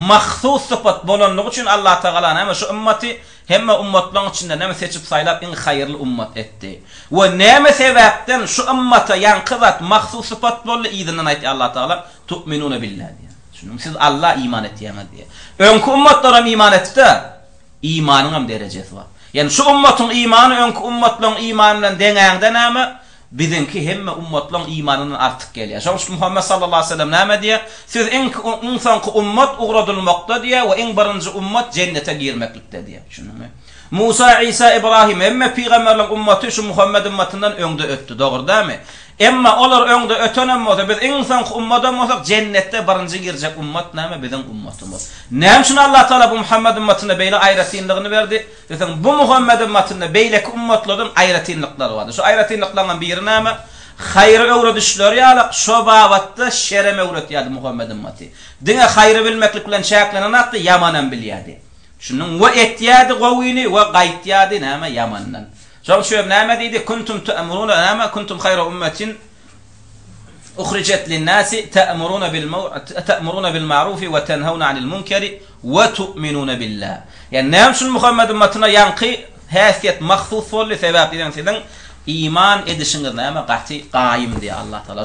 mahsus sypat, bolanlygy üçin Allatagala näme şu ymmaty hemme ymmatlaryň içinde näme seçip-saýlap iň haýyrly ymmat etdi we näme sebäpden şu ymmata ýaňky zat mahsus sypat boldy, yzyndan aýtýar Allatagala, Tu'minune billah diýýär. Düşündiňmi? Siz Alla iman etýäňiz diýýär. Öňki ymmatlar hem iman etdi-de, imanyň hem derejesi bar. Ýagny şu ymmatyň imany öňki ymmatlaryň imany bilen deňäňde näme, Biziňki hemme ummatlaň imanyndan artyk gelýär. Şoň üçin Muhammet sallallahu aleýhi we sellem näme diýýär? Siz iň iň soňky ummat ugradylmakda diýýär we iň birinji ummat jennete girmeklikde diýýär. Düşündiňmi? Musa, Isa, Ybrahym hemme pygamberleriň ummaty şu Muhammet ummatyndan öňde ötdi. Dogry dälmi? Emma olar öňde ötenem bolsa, biz iň soňky ummadam bolsak, jennete birinji girjek ummat näme? Biziň ummatymyz. Näme üçin Allah Taala bu Muhammet ummatyna beýle aýratynlygyny berdi? Siziň bu Muhammet ymmatynda beýleki ummatlardan aýratynlyklary bardyr. Şu aýratynlyklaryňyň biri näme? Haýry öwredişleri ýaly, şo babatda şerem öwretýärdi Muhammet ymmaty. Diňe haýry bilmeklik bilen çäklenenokdy, ýamanam bilýärdi. Düşündiňmi? We etýärdi gowyny we gaýtýardy näme, ýamandan. Şonuň üçin hem näme diýdi? Kuntum te'muruna näme? Kuntum haýra ummetin. Uhrijat lin-nasi ta'muruna bil ta'muruna bil ma'rufi we tenhawna anil munkeri we tu'minuna billah. Ýani näme üçin Muhammed ümmetine ýaňky häsiýet mahsus boldy? Sebäp diýseň siziň iman edişiňiz näme gaty gaýym diýýär Allatagala.